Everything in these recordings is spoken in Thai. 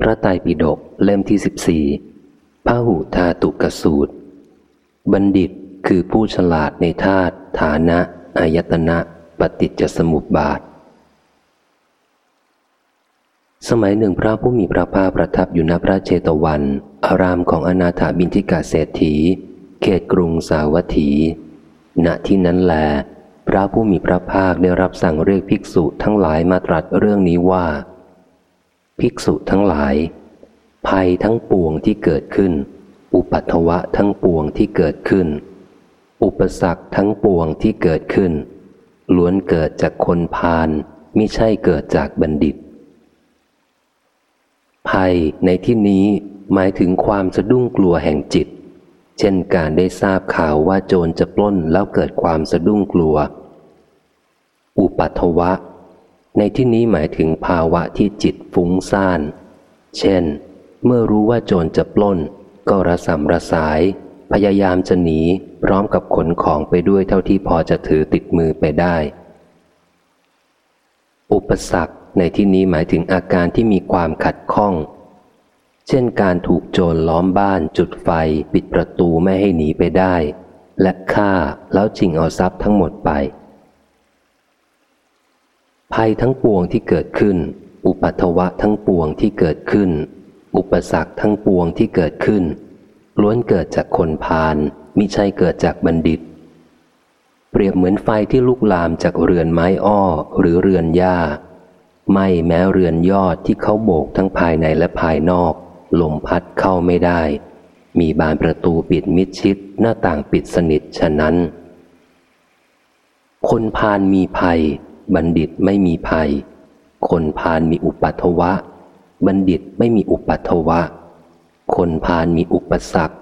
พระไตรปิฎกเล่มที่สิบสี่พระหูธาตุกสูตร บัณฑิตคือผู้ฉลาดในธาตุฐานะอายตนะปฏิจจสมุปบาท สมัยหนึ่งพระผู้มีพระภาคประทับอยู่ณพระเจตวัน อารามของอนาถาบินทิกาเศรษฐี เขตกรุงสาวัตถี ณที่นั้นแล พระผู้มีพระภาคได้รับสั่งเรียกภิกษุทั้งหลายมาตรัสเรื่องนี้ว่า ภิกษุทั้งหลาย ภัยทั้งปวงที่เกิดขึ้น อุปัตวะทั้งปวงที่เกิดขึ้น อุปสรรคทั้งปวงที่เกิดขึ้น ล้วนเกิดจากคนพาลมิใช่เกิดจากบัณฑิต ภัยในที่นี้หมายถึงความสะดุ้งกลัวแห่งจิต เช่นการได้ทราบข่าวว่าโจรจะปล้นแล้วเกิดความสะดุ้งกลัว อุปัตวะ ในที่นี้หมายถึงภาวะที่จิตฟุ้งซ่าน เช่น เมื่อรู้ว่าโจรจะปล้น ก็ระสำระสาย พยายามจะหนี พร้อมกับขนของไปด้วยเท่าที่พอจะถือติดมือไปได้ อุปสรรคในที่นี้หมายถึงอาการที่มีความขัดข้อง เช่นการถูกโจรล้อมบ้านจุดไฟ ปิดประตูไม่ให้หนีไปได้ และฆ่าแล้วจิงเอาทรัพย์ทั้งหมดไป ภัยทั้งปวงที่เกิดขึ้น อุปัตวะทั้งปวงที่เกิดขึ้น อุปสรรคทั้งปวงที่เกิดขึ้น ล้วนเกิดจากคนพาลมิใช่เกิดจากบัณฑิต เปรียบเหมือนไฟที่ลุกลามจากเรือนไม้อ้อหรือเรือนหญ้าไม่แม้เรือนยอดที่เขาโบกทั้งภายในและภายนอก ลมพัดเข้าไม่ได้ มีบานประตูปิดมิดชิดหน้าต่างปิดสนิทฉะนั้น คนพาลมีภัย บัณฑิตไม่มีภัย คนพาลมีอุปัตวะ บัณฑิตไม่มีอุปัตวะ คนพาลมีอุปสรรค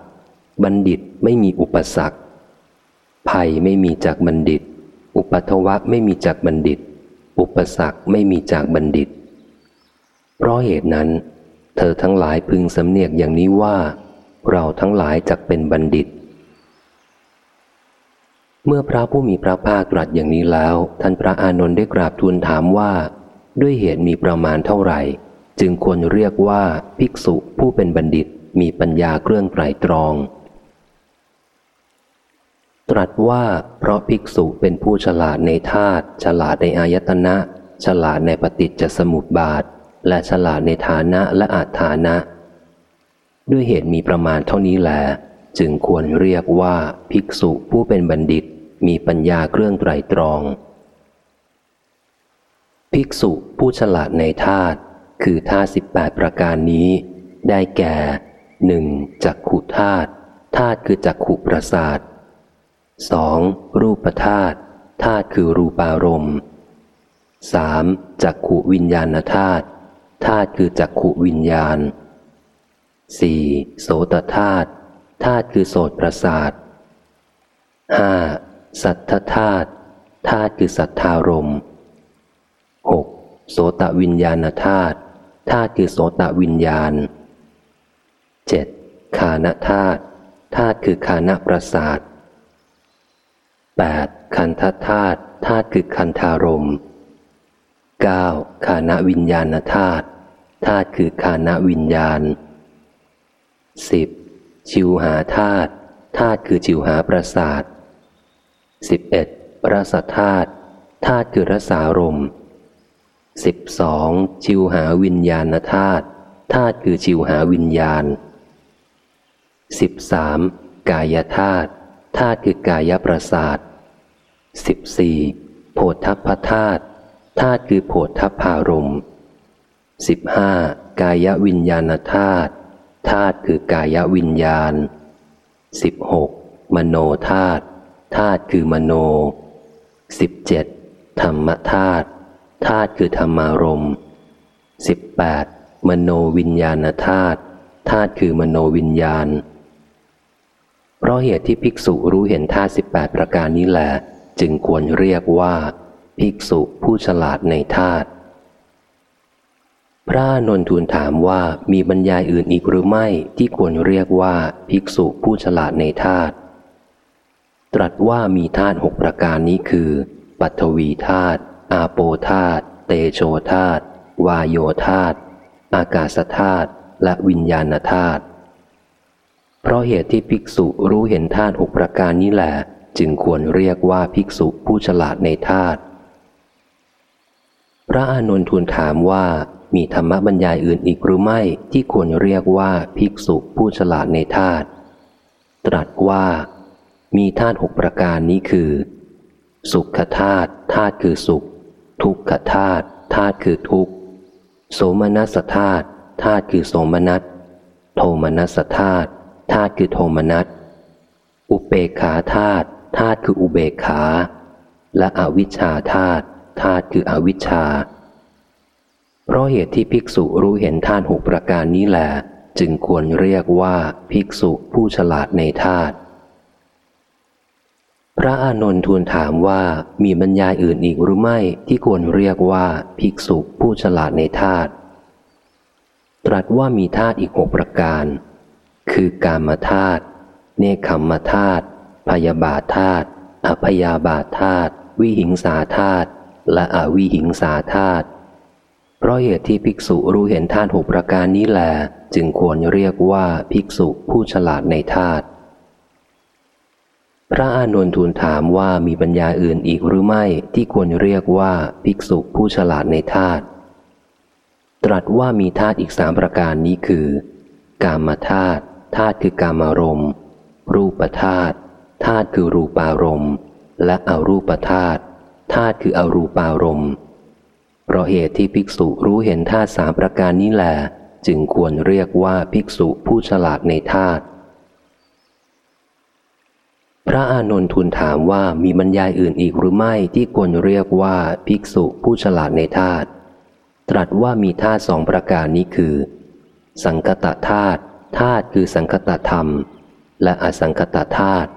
บัณฑิตไม่มีอุปสรรค ภัยไม่มีจากบัณฑิต อุปัตวะไม่มีจากบัณฑิต อุปสรรคไม่มีจากบัณฑิต เพราะเหตุนั้น เธอทั้งหลายพึงสำเนียกอย่างนี้ว่า เราทั้งหลายจักเป็นบัณฑิต เมื่อพระผู้มีพระภาคตรัสอย่างนี้แล้ว ท่านพระอานนท์ได้กราบทูลถามว่า ด้วยเหตุมีประมาณเท่าไหร่ จึงควรเรียกว่าภิกษุผู้เป็นบัณฑิตมีปัญญาเครื่องไตรตรอง ตรัสว่าเพราะภิกษุเป็นผู้ฉลาดในธาตุฉลาดในอายตนะ ฉลาดในปฏิจจสมุปบาท และฉลาดในฐานะและอาฐานะ ด้วยเหตุมีประมาณเท่านี้แลจึงควรเรียกว่าภิกษุผู้เป็นบัณฑิต มีปัญญาเครื่องไตรตรอง ภิกษุผู้ฉลาดในธาตุคือธาตุสิบแปดประการนี้ ได้แก่หนึ่งจักขุธาตุธาตุคือจักขุประสาทสองรูปธาตุธาตุคือรูปารมณ์สามจักขุวิญญาณธาตุธาตุคือจักขุวิญญาณสี่โสตธาตุธาตุคือโสตประสาทห้า สัทธธาตุธาตุคือสัทธารมหกโสตวิญญาณธาตุธาตุคือโสตวิญญาณเจ็ดขานธาตุธาตุคือขานประสาทแปดคันธธาตุธาตุคือคันธารมเก้าขานวิญญาณธาตุธาตุคือขานวิญญาณสิบชิวหาธาตุธาตุคือชิวหาประสาท สิบเอ็ดรสธาตุธาตุคือรสารมสิบสองชิวหาวิญญาณธาตุธาตุคือชิวหาวิญญาณสิบสามกายธาตุธาตุคือกายประสาทสิบสี่โพธพธาตุธาตุคือโพธพารมสิบห้ากายวิญญาณธาตุธาตุคือกายวิญญาณสิบหกมโนธาตุ ธาตุคือมโนสิบเจ็ดธรรมธาตุธาตุคือธรรมารมสิบแปดมโนวิญญาณธาตุธาตุคือมโนวิญญาณ เพราะเหตุที่ภิกษุรู้เห็นธาตุสิบแปดประการนี้แหละจึงควรเรียกว่า ภิกษุผู้ฉลาดในธาตุพระนนทูลถามว่ามีบรรยายอื่นอีกหรือไม่ที่ควรเรียกว่า ภิกษุผู้ฉลาดในธาตุ ตรัสว่ามีธาตุหกประการนี้คือ ปัทวีธาตุอาโปธาตุเตโชธาตุวายโยธาตุอากาศธาตุและวิญญาณธาตุเพราะเหตุที่ภิกษุรู้เห็นธาตุหกประการนี้แหละจึงควรเรียกว่าภิกษุผู้ฉลาดในธาตุพระอานนท์ทูลถามว่ามีธรรมบรรยายอื่นอีกหรือไม่ที่ควรเรียกว่าภิกษุผู้ฉลาดในธาตุตรัสว่า มีธาตุหกประการนี้คือ สุขธาตุธาตุคือสุข ทุกขธาตุธาตุคือทุกขโสมนัสธาตุธาตุคือโสมนัสโทมนัสธาตุธาตุคือโทมนัสอุเบกขาธาตุธาตุคืออุเบกขา และอวิชชาธาตุธาตุคืออวิชชา เพราะเหตุที่ภิกษุรู้เห็นธาตุหกประการนี้แหละจึงควรเรียกว่าภิกษุผู้ฉลาดในธาตุ พระอานนท์ทูลถามว่ามีบรรยายอื่นอีกหรือไม่ที่ควรเรียกว่าภิกษุผู้ฉลาดในธาตุตรัสว่ามีธาตุอีกหกประการ คือกามธาตุเนคขมธาตุพยาบาทธาตุอพยาบาทธาตุวิหิงสาธาตุและอวิหิงสาธาตุเพราะเหตุที่ภิกษุรู้เห็นธาตุหกประการนี้แหลจึงควรเรียกว่าภิกษุผู้ฉลาดในธาตุ พระอานนท์ทูลถามว่ามีปัญญาอื่นอีกหรือไม่ที่ควรเรียกว่าภิกษุผู้ฉลาดในธาตุตรัสว่ามีธาตุอีกสามประการนี้คือ กามธาตุธาตุคือกามารมณ์ รูปธาตุธาตุคือรูปารมณ์ และอรูปธาตุธาตุคืออรูปารมณ์เพราะเหตุที่ภิกษุรู้เห็นธาตุสามประการนี้แหละจึงควรเรียกว่าภิกษุผู้ฉลาดในธาตุ พระอานนท์ทูลถามว่ามีบรรยายอื่นอีกหรือไม่ที่ควรเรียกว่าภิกษุผู้ฉลาดในธาตุตรัสว่ามีธาตุสองประการนี้คือ สังคตธาตุธาตุคือสังคตธรรม และอสังคตธาตุ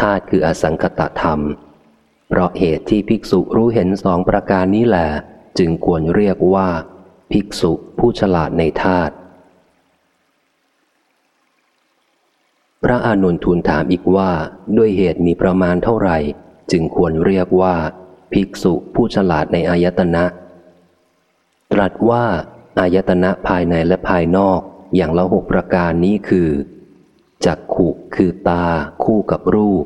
ธาตุคืออสังคตธรรม เพราะเหตุที่ภิกษุรู้เห็นสองประการนี้แหละจึงควรเรียกว่า ภิกษุผู้ฉลาดในธาตุ พระอานนท์ทูลถามอีกว่าด้วยเหตุมีประมาณเท่าไหร่ จึงควรเรียกว่า ภิกษุผู้ฉลาดในอายตนะ ตรัสว่าอายตนะภายในและภายนอกอย่างละหกประการนี้คือ จักขุคือตา คู่กับรูป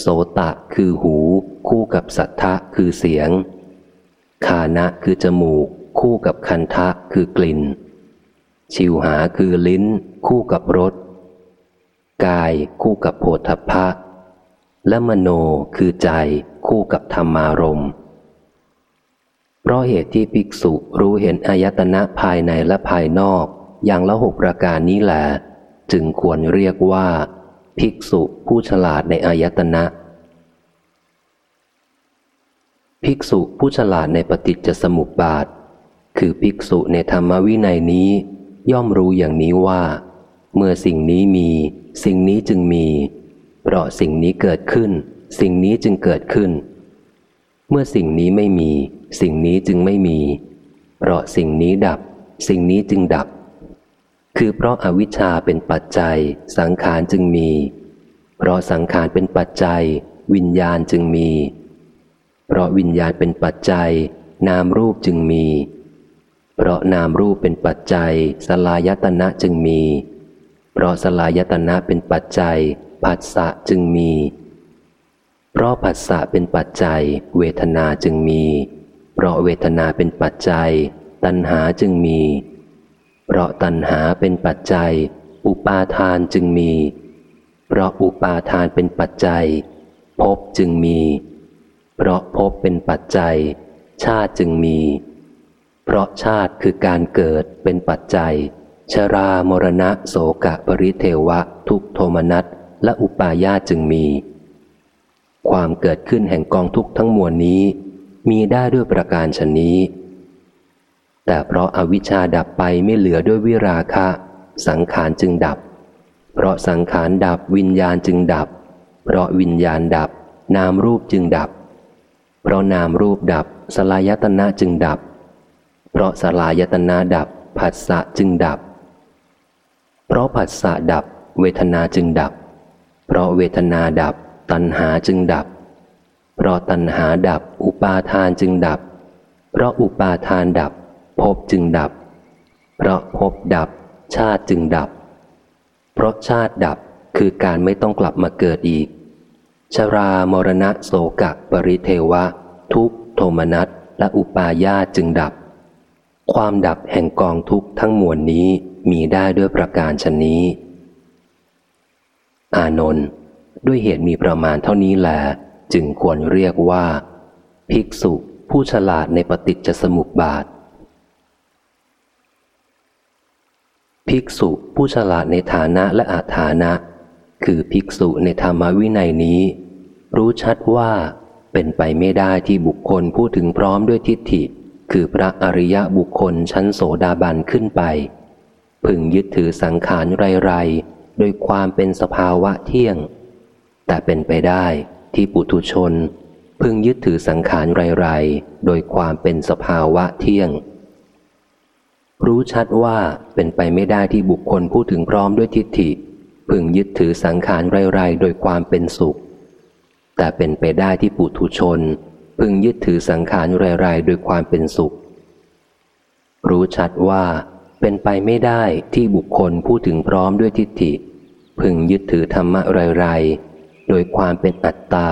โสตะคือหู คู่กับสัทธะคือเสียง คานะคือจมูก คู่กับคันทะคือกลิ่น ชิวหาคือลิ้น คู่กับรส กายคู่กับโพธพะ และมโนคือใจคู่กับธรรมารมเพราะเหตุที่ภิกษุรู้เห็นอายตนะภายในและภายนอกอย่างละหกประการนี้แหละจึงควรเรียกว่า ภิกษุผู้ฉลาดในอายตนะ ภิกษุผู้ฉลาดในปฏิจจสมุปบาท คือภิกษุในธรรมวินัยนี้ ย่อมรู้อย่างนี้ว่า เมื่อสิ่งนี้มี สิ่งนี้จึงมี เพราะสิ่งนี้เกิดขึ้น สิ่งนี้จึงเกิดขึ้น เมื่อสิ่งนี้ไม่มี สิ่งนี้จึงไม่มี เพราะสิ่งนี้ดับ สิ่งนี้จึงดับ คือเพราะอาวิชชาเป็นปัจจัย สังขารจึงมี เพราะสังขารเป็นปัจจัย วิญญาณจึงมี เพราะวิญญาณเป็นปัจจัย นามรูปจึงมี เพราะนามรูปเป็นปัจจัยสลายตนะจึงมี เพราะสลายตนะเป็นปัจจัยผัสสะจึงมี เพราะผัสสะเป็นปัจจัย เวทนาจึงมี เพราะเวทนาเป็นปัจจัย ตัณหาจึงมี เพราะตัณหาเป็นปัจจัย อุปาทานจึงมี เพราะอุปาทานเป็นปัจจัยภพจึงมี เพราะภพเป็นปัจจัย ชาติจึงมี เพราะชาติคือการเกิดเป็นปัจจัย ชรามรณะโสกะปริเทวะ ทุกโทมนัสและอุปาญาจึงมี ความเกิดขึ้นแห่งกองทุกทั้งมวลนี้ มีได้ด้วยประการชนนี้ แต่เพราะอาวิชชาดับไปไม่เหลือด้วยวิราคะ สังขารจึงดับ เพราะสังขารดับวิญญาณจึงดับ เพราะวิญญาณดับ นามรูปจึงดับ เพราะนามรูปดับสลายตนะจึงดับ เพราะสลายตนะดับผัสสะจึงดับเะผัสสะดับ เวทนาจึงดับ เพราะเวทนาดับ ตัณหาจึงดับ เพราะตัณหาดับ อุปาทานจึงดับ เพราะอุปาทานดับภพจึงดับ เพราะภพดับ ชาติจึงดับ เพราะชาติดับคือการไม่ต้องกลับมาเกิดอีก ชรามรณะโสกะปริเทวะ ทุกโทมนัสและอุปาญาจึงดับ ความดับแห่งกองทุกทั้งมวลนี้ มีได้ด้วยประการชนนี้ อานนท์ด้วยเหตุมีประมาณเท่านี้แลจึงควรเรียกว่า ภิกษุผู้ฉลาดในปฏิจจสมุปบาท ภิกษุผู้ฉลาดในฐานะและอาฐานะ คือภิกษุในธรรมวินัยนี้ รู้ชัดว่าเป็นไปไม่ได้ที่บุคคลพูดถึงพร้อมด้วยทิฏฐิ คือพระอริยะบุคคลชั้นโสดาบันขึ้นไป พึงยึดถือสังขารไรๆโดยความเป็นสภาวะเที่ยง แต่เป็นไปได้ที่ปุถุชน พึงยึดถือสังขารไรๆ โดยความเป็นสภาวะเที่ยง รู้ชัดว่าเป็นไปไม่ได้ที่บุคคลพูดถึงพร้อมด้วยทิฏฐิ พึงยึดถือสังขารไรๆ โดยความเป็นสุข แต่เป็นไปได้ที่ปุถุชน พึงยึดถือสังขารไรๆ โดยความเป็นสุข รู้ชัดว่า เป็นไปไม่ได้ที่บุคคลพูดถึงพร้อมด้วยทิฏฐิ พึงยึดถือธรรมะไรๆ โดยความเป็นอัตตา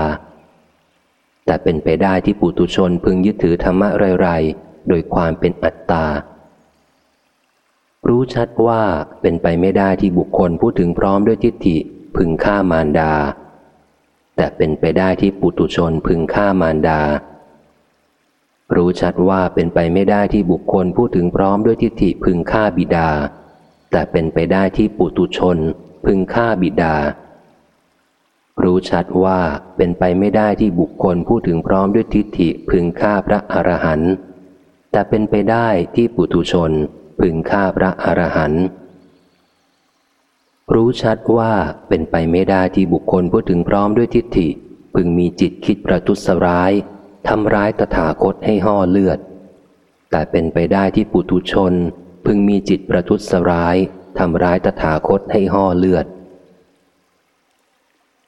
แต่เป็นไปได้ที่ปุถุชนพึงยึดถือธรรมะไรๆ โดยความเป็นอัตตา รู้ชัดว่าเป็นไปไม่ได้ที่บุคคลพูดถึงพร้อมด้วยทิฏฐิ พึงฆ่ามารดา แต่เป็นไปได้ที่ปุตุชนพึงฆ่ามารดา รู้ชัดว่าเป็นไปไม่ได้ที่บุคคลพูดถึงพร้อมด้วยทิฏฐิพึงฆ่าบิดา แต่เป็นไปได้ที่ปุตุชน พึงฆ่าบิดา รู้ชัดว่าเป็นไปไม่ได้ที่บุคคลพูดถึงพร้อมด้วยทิฏฐิพึงฆ่าพระอรหันต์แต่เป็นไปได้ที่ปุตุชน พึงฆ่าพระอรหันต์รู้ชัดว่าเป็นไปไม่ได้ที่บุคคลพูดถึงพร้อมด้วยทิฏฐิ พึงมีจิตคิดประทุษร้าย ทำร้ายตถาคตให้ห่อเลือด แต่เป็นไปได้ที่ปุถุชน พึงมีจิตประทุษร้ายทำร้ายตถาคตให้ห่อเลือด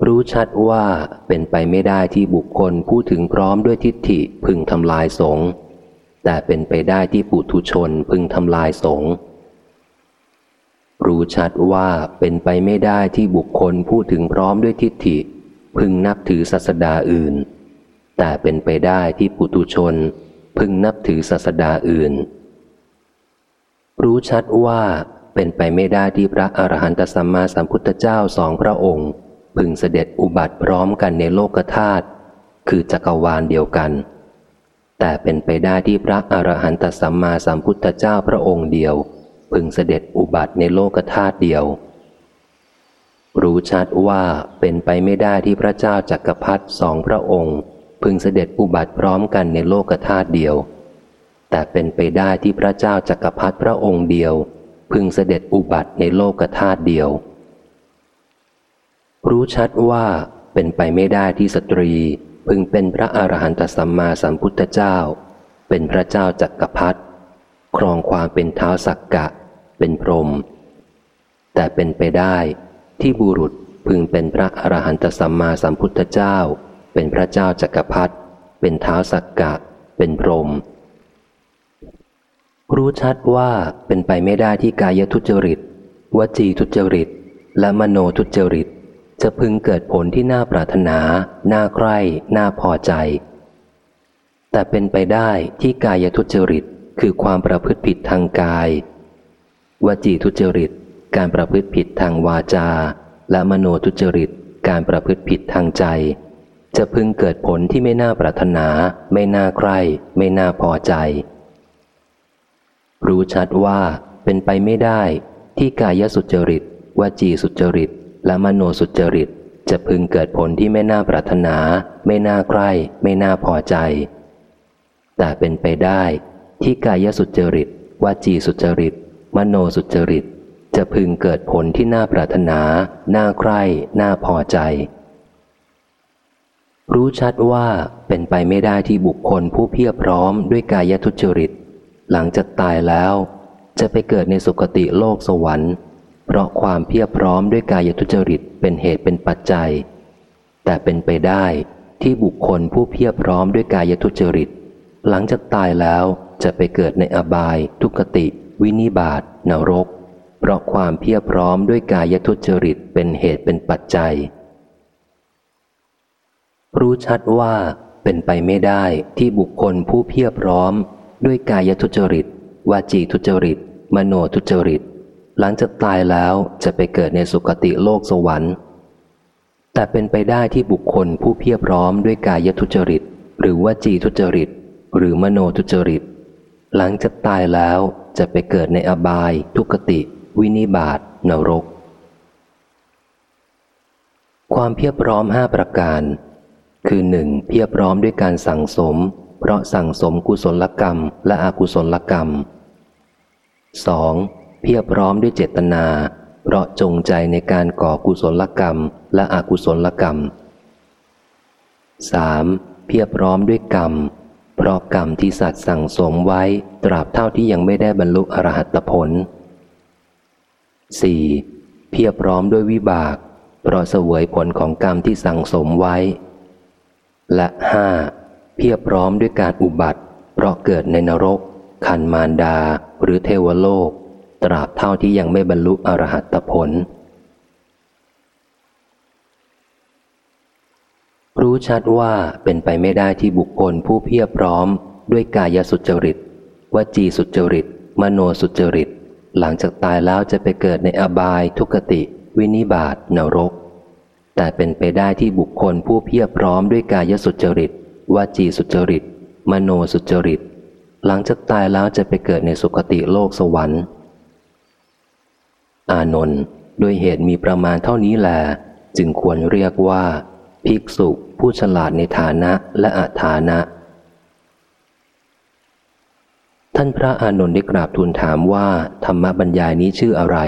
รู้ชัดว่าเป็นไปไม่ได้ที่บุคคลพูดถึงพร้อมด้วยทิฏฐิพึงทำลายสงฆ์แต่เป็นไปได้ที่ปุถุชนพึงทำลายสงฆ์รู้ชัดว่าเป็นไปไม่ได้ที่บุคคลพูดถึงพร้อมด้วยทิฏฐิ พึงนับถือศาสดาอื่น แต่เป็นไปได้ที่ปุตุชน พึงนับถือศาสดาอื่น รู้ชัดว่าเป็นไปไม่ได้ที่พระอรหันตสัมมาสัมพุทธเจ้าสองพระองค์ พึงเสด็จอุบัติพร้อมกันในโลกธาตุคือจักรวาลเดียวกัน แต่เป็นไปได้ที่พระอรหันตสัมมาสัมพุทธเจ้าพระองค์เดียว พึงเสด็จอุบัติในโลกธาตุเดียว รู้ชัดว่าเป็นไปไม่ได้ที่พระเจ้าจักรพรรดิสองพระองค์ พึงเสด็จอุบัติพร้อมกันในโลกธาตุเดียว แต่เป็นไปได้ที่พระเจ้าจักรพรรดิพระองค์เดียว พึงเสด็จอุบัติในโลกธาตุเดียว รู้ชัดว่าเป็นไปไม่ได้ที่สตรีพึงเป็นพระอรหันตสัมมาสัมพุทธเจ้า เป็นพระเจ้าจักรพรรดิครองความเป็นเท้าสักกะ เป็นพรหมแต่เป็นไปได้ที่บุรุษพึงเป็นพระอรหันตสัมมาสัมพุทธเจ้า เป็นพระเจ้าจักรพรรดิเป็นเท้าสักกะ เป็นพรหมรู้ชัดว่าเป็นไปไม่ได้ที่กายทุจริต วจีทุจริต และมโนทุจริต จะพึงเกิดผลที่น่าปรารถนา น่าใคร่ น่าพอใจ แต่เป็นไปได้ที่กายทุจริตคือความประพฤติผิดทางกาย วจีทุจริต การประพฤติผิดทางวาจา และมโนทุจริต การประพฤติผิดทางใจ จะพึงเกิดผลที่ไม่น่าปรารถนา ไม่น่าใคร่ ไม่น่าพอใจ รู้ชัดว่าเป็นไปไม่ได้ที่กายสุจริตวจีสุจริต และมโนสุจริต จะพึงเกิดผลที่ไม่น่าปรารถนา ไม่น่าใคร่ ไม่น่าพอใจ แต่เป็นไปได้ที่กายสุจริตวจีสุจริต มโนสุจริต จะพึงเกิดผลที่น่าปรารถนา น่าใคร่ น่าพอใจ รู้ชัดว่าเป็นไปไม่ได้ที่บุคคลผู้เพียรพร้อมด้วยกายทุจริต หลังจากตายแล้ว จะไปเกิดในสุคติโลกสวรรค์ เพราะความเพียรพร้อมด้วยกายทุจริตเป็นเหตุเป็นปัจจัย แต่เป็นไปได้ที่บุคคลผู้เพียรพร้อมด้วยกายทุจริต หลังจากตายแล้วจะไปเกิดในอบาย ทุกติ วินิบาตนรก เพราะความเพียรพร้อมด้วยกายทุจริตเป็นเหตุเป็นปัจจัย รู้ชัดว่าเป็นไปไม่ได้ที่บุคคลผู้เพียรพร้อม ด้วยกายทุจริต วาจีทุจริต มโนทุจริต หลังจากตายแล้วจะไปเกิดในสุคติโลกสวรรค์ แต่เป็นไปได้ที่บุคคลผู้เพียรพร้อมด้วยกายทุจริต หรือวาจีทุจริต หรือมโนทุจริต หลังจากตายแล้วจะไปเกิดในอบาย ทุกติ วินิบาตนรก ความเพียรพร้อมห้าประการ คือหนึ่งเพียรพร้อมด้วยการสั่งสม เพราะสั่งสมกุศลกรรม และอกุศลกรรม 2. เพียบพร้อมด้วยเจตนา เพราะจงใจในการก่อกุศลกรรม และอกุศลกรรม 3. เพียบพร้อมด้วยกรรม เพราะกรรมที่สัตว์สั่งสมไว้ตราบเท่าที่ยังไม่ได้บรรลุอรหัตผล 4. เพียบพร้อมด้วยวิบาก เพราะเสวยผลของกรรมที่สั่งสมไว้ และห้าเพียบพร้อมด้วยการอุบัติ เพราะเกิดในนรก คันมารดา หรือเทวโลก ตราบเท่าที่ยังไม่บรรลุอรหัตผล รู้ชัดว่าเป็นไปไม่ได้ที่บุคคลผู้เพียบพร้อม ด้วยกายสุจริตวจีสุจริต มโนสุจริต หลังจากตายแล้วจะไปเกิดในอบายทุกติ วินิบาตนรก แต่เป็นไปได้ที่บุคคลผู้เพียบพร้อมด้วยกายสุจริตวาจีสุจริต มโนสุจริต หลังจากตายแล้วจะไปเกิดในสุคติโลกสวรรค์ อานนท์ด้วยเหตุมีประมาณเท่านี้แหลจึงควรเรียกว่า ภิกษุผู้ฉลาดในฐานะและอาฐานะ ท่านพระอานนท์ได้กราบทูลถามว่า ธรรมบรรยายนี้ชื่ออะไร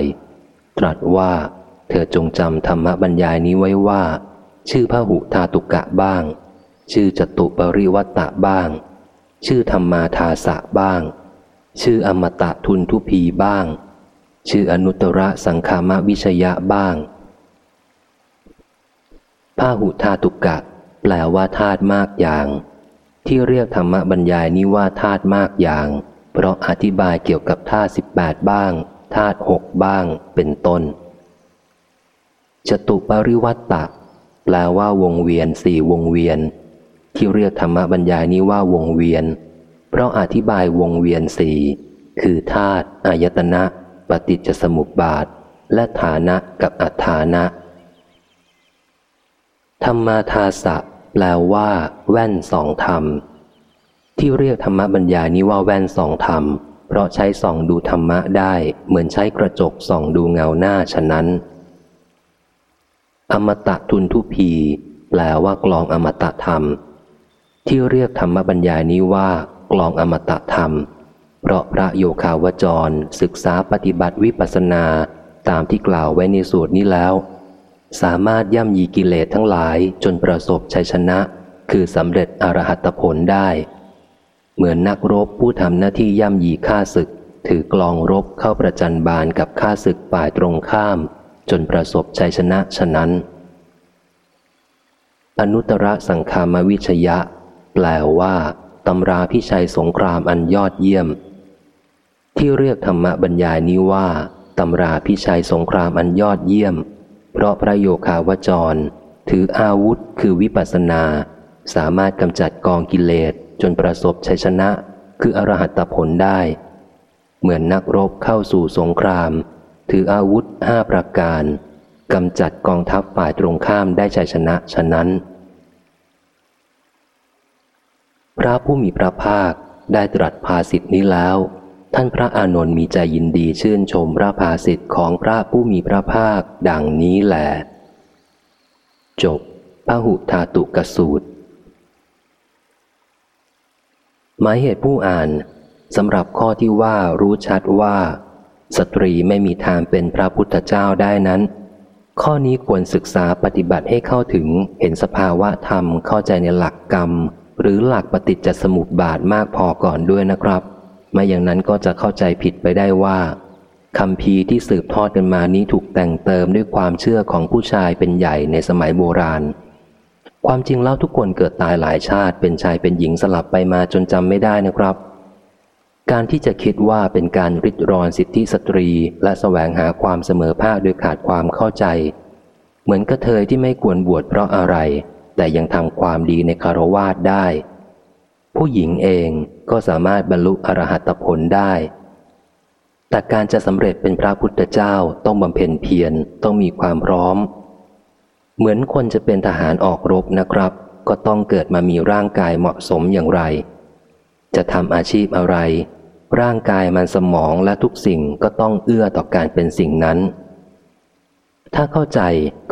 ตรัสว่า เธอจงจำธรรมบรรยายนี้ไว้ว่า ชื่อพระหุทาตุกะบ้าง ชื่อจตุปริวัตตะบ้าง ชื่อธรรมาทาสะบ้าง ชื่ออมตะทุนทุพีบ้าง ชื่ออนุตตรสังคามวิชยะบ้างพาหุธาตุกะ แปลว่าธาตุมากอย่าง ที่เรียกธรรมบรรยายนี้ว่าธาตุมากอย่าง เพราะอธิบายเกี่ยวกับธาตุสิบแปดบ้างธาตุหกบ้างเป็นต้น จตุปริวัตตะแปลว่าวงเวียนสี่วงเวียน ที่เรียกธรรมบรรยายนี้ว่าวงเวียน เพราะอธิบายวงเวียนสี่คือธาตุอายตนะ ปฏิจจสมุปบาท และฐานะกับอัฐานะ ธรรมาทาสะแปลว่า แว่นสองธรรม ที่เรียกธรรมบรรยายนี้ว่าแว่นสองธรรม เพราะใช้ส่องดูธรรมะได้เหมือนใช้กระจกส่องดูเงาหน้าฉะนั้น อมตะทุนทุพี แปลว่ากลองอมตะธรรม ที่เรียกธรรมบรรยายนี้ว่ากลองอมตะธรรม เพราะพระโยคาวจร ศึกษาปฏิบัติวิปัสนาตามที่กล่าวไว้ในสูตรนี้แล้ว สามารถย่ำยีกิเลสทั้งหลายจนประสบชัยชนะ คือสำเร็จอรหัตผลได้ เหมือนนักรบผู้ทำหน้าที่ย่ำยีฆ่าศึก ถือกลองรบเข้าประจันบานกับฆ่าศึกฝ่ายตรงข้าม จนประสบชัยชนะฉะนั้น อนุตตรสังคามวิชยะ แปลว่าตำราพิชัยสงครามอันยอดเยี่ยม ที่เรียกธรรมบรรยายนี้ว่าตำราพิชัยสงครามอันยอดเยี่ยม เพราะพระโยคาวจร ถืออาวุธคือวิปัสนา สามารถกำจัดกองกิเลสจนประสบชัยชนะ คืออรหัตผลได้ เหมือนนักรบเข้าสู่สงคราม ถืออาวุธห้าประการกำจัดกองทัพฝ่ายตรงข้ามได้ชัยชนะฉะนั้น พระผู้มีพระภาคได้ตรัสภาสิทธินี้แล้ว ท่านพระอานนท์มีใจยินดีชื่นชมพระภาสิทธิ์ของพระผู้มีพระภาคดังนี้แหลจบพระหุธาตุกสูตร หมายเหตุผู้อ่านสำหรับข้อที่ว่ารู้ชัดว่า สตรีไม่มีทางเป็นพระพุทธเจ้าได้นั้น ข้อนี้ควรศึกษาปฏิบัติให้เข้าถึงเห็นสภาวะธรรมเข้าใจในหลักกรรม หรือหลักปฏิจจสมุปบาทมากพอก่อนด้วยนะครับไม่อย่างนั้นก็จะเข้าใจผิดไปได้ว่าคำพีที่สืบทอดกันมานี้ถูกแต่งเติมด้วยความเชื่อของผู้ชายเป็นใหญ่ในสมัยโบราณ ความจริงแล้วทุกคนเกิดตายหลายชาติเป็นชายเป็นหญิงสลับไปมาจนจำไม่ได้นะครับ การที่จะคิดว่าเป็นการริดรอนสิทธิสตรี และแสวงหาความเสมอภาคโดยขาดความเข้าใจ เหมือนกระเทยที่ไม่ควรบวชเพราะอะไร แต่ยังทำความดีในคารวาสได้ ผู้หญิงเองก็สามารถบรรลุอรหัตผลได้ แต่การจะสำเร็จเป็นพระพุทธเจ้าต้องบำเพ็ญเพียรต้องมีความพร้อม เหมือนคนจะเป็นทหารออกรบนะครับ ก็ต้องเกิดมามีร่างกายเหมาะสมอย่างไร จะทำอาชีพอะไร ร่างกายมันสมองและทุกสิ่งก็ต้องเอื้อต่อการเป็นสิ่งนั้น ถ้าเข้าใจ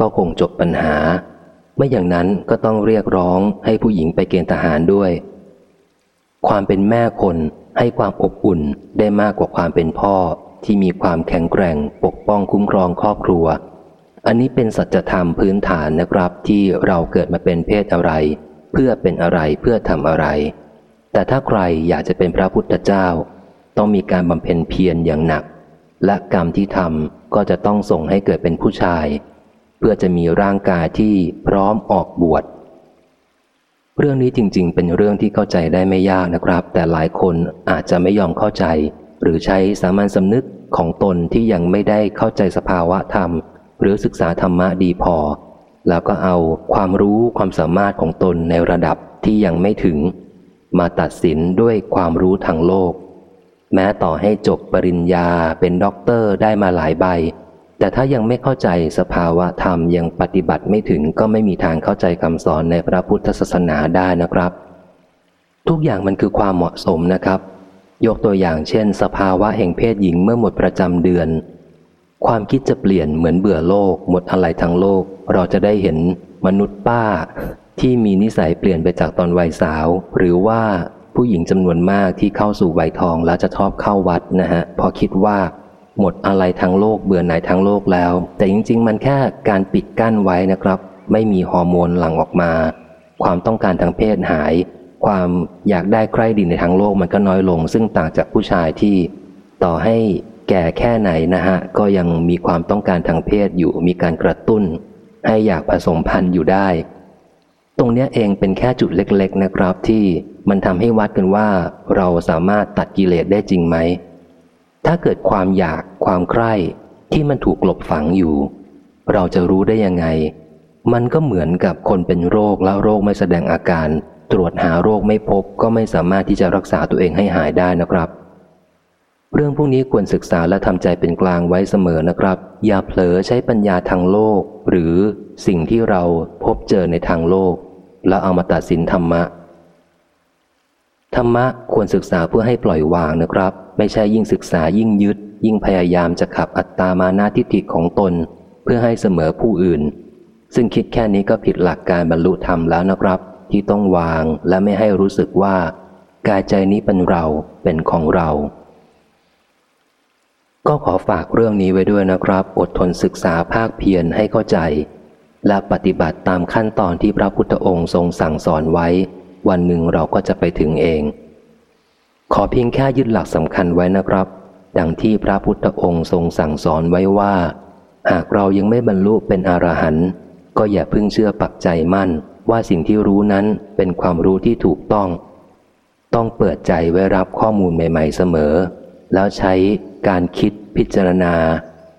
ก็คงจบปัญหา ไม่อย่างนั้นก็ต้องเรียกร้องให้ผู้หญิงไปเกณฑ์ทหารด้วย ความเป็นแม่คนให้ความอบอุ่นได้มากกว่าความเป็นพ่อที่มีความแข็งแกร่งปกป้องคุ้มครองครอบครัว อันนี้เป็นสัจธรรมพื้นฐานนะครับที่เราเกิดมาเป็นเพศอะไร เพื่อเป็นอะไรเพื่อทำอะไร แต่ถ้าใครอยากจะเป็นพระพุทธเจ้า ต้องมีการบำเพ็ญเพียรอย่างหนัก และกรรมที่ทำก็จะต้องส่งให้เกิดเป็นผู้ชาย เพื่อจะมีร่างกายที่พร้อมออกบวชเรื่องนี้จริง ๆ เป็นเรื่องที่เข้าใจได้ไม่ยากนะครับ แต่หลายคนอาจจะไม่ยอมเข้าใจ หรือใช้สามัญสำนึกของตนที่ยังไม่ได้เข้าใจสภาวะธรรม หรือศึกษาธรรมะดีพอ แล้วก็เอาความรู้ความสามารถของตนในระดับที่ยังไม่ถึง มาตัดสินด้วยความรู้ทางโลก แม้ต่อให้จบปริญญาเป็นด็อกเตอร์ได้มาหลายใบ แต่ถ้ายังไม่เข้าใจสภาวะธรรมยังปฏิบัติไม่ถึงก็ไม่มีทางเข้าใจคำสอนในพระพุทธศาสนาได้นะครับ ทุกอย่างมันคือความเหมาะสมนะครับ ยกตัวอย่างเช่น สภาวะแห่งเพศหญิงเมื่อหมดประจำเดือน ความคิดจะเปลี่ยนเหมือนเบื่อโลก หมดอะไรทั้งโลก เราจะได้เห็นมนุษย์ป้าที่มีนิสัยเปลี่ยนไปจากตอนวัยสาว หรือว่า ผู้หญิงจำนวนมากที่เข้าสู่วัยทองแล้วจะชอบเข้าวัดนะฮะพอคิดว่าหมดอะไรทางโลกเบื่อหน่ายทางโลกแล้ว แต่จริง ๆ มันแค่การปิดกั้นไว้นะครับ ไม่มีฮอร์โมนหลั่งออกมา ความต้องการทางเพศหาย ความอยากได้ใครดินในทางโลกมันก็น้อยลง ซึ่งต่างจากผู้ชายที่ ต่อให้แก่แค่ไหนนะฮะก็ยังมีความต้องการทางเพศอยู่มีการกระตุ้น ให้อยากผสมพันธุ์อยู่ได้ ตรงนี้เองเป็นแค่จุดเล็ก ๆนะครับที่ มันทำให้วัดกันว่าเราสามารถตัดกิเลสได้จริงไหม ถ้าเกิดความอยากความใคร่ที่มันถูกกลบฝังอยู่ เราจะรู้ได้ยังไง มันก็เหมือนกับคนเป็นโรคแล้วโรคไม่แสดงอาการ ตรวจหาโรคไม่พบก็ไม่สามารถที่จะรักษาตัวเองให้หายได้นะครับ เรื่องพวกนี้ควรศึกษาและทำใจเป็นกลางไว้เสมอนะครับ อย่าเผลอใช้ปัญญาทางโลก หรือสิ่งที่เราพบเจอในทางโลก แล้วเอามาตัดสินธรรมะ ธรรมะควรศึกษาเพื่อให้ปล่อยวางนะครับ ไม่ใช่ยิ่งศึกษายิ่งยึด ยิ่งพยายามจะขับอัตตามานาทิฏฐิของตน เพื่อให้เสมอผู้อื่น ซึ่งคิดแค่นี้ก็ผิดหลักการบรรลุธรรมแล้วนะครับ ที่ต้องวางและไม่ให้รู้สึกว่า กายใจนี้เป็นเราเป็นของเรา ก็ขอฝากเรื่องนี้ไว้ด้วยนะครับ อดทนศึกษาภาคเพียรให้เข้าใจ และปฏิบัติตามขั้นตอนที่พระพุทธองค์ทรงสั่งสอนไว้ วันหนึ่งเราก็จะไปถึงเอง ขอเพียงแค่ยึดหลักสำคัญไว้นะครับ ดังที่พระพุทธองค์ทรงสั่งสอนไว้ว่า หากเรายังไม่บรรลุเป็นอรหันต์ก็อย่าพึ่งเชื่อปักใจมั่นว่าสิ่งที่รู้นั้นเป็นความรู้ที่ถูกต้อง ต้องเปิดใจไว้รับข้อมูลใหม่ ๆ เสมอ แล้วใช้การคิดพิจารณา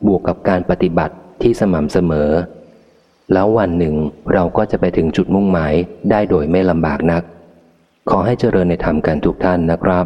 บวกกับการปฏิบัติที่สม่ำเสมอ แล้ววันหนึ่งเราก็จะไปถึงจุดมุ่งหมายได้โดยไม่ลำบากนัก ขอให้เจริญในธรรมกันทุกท่านนะครับ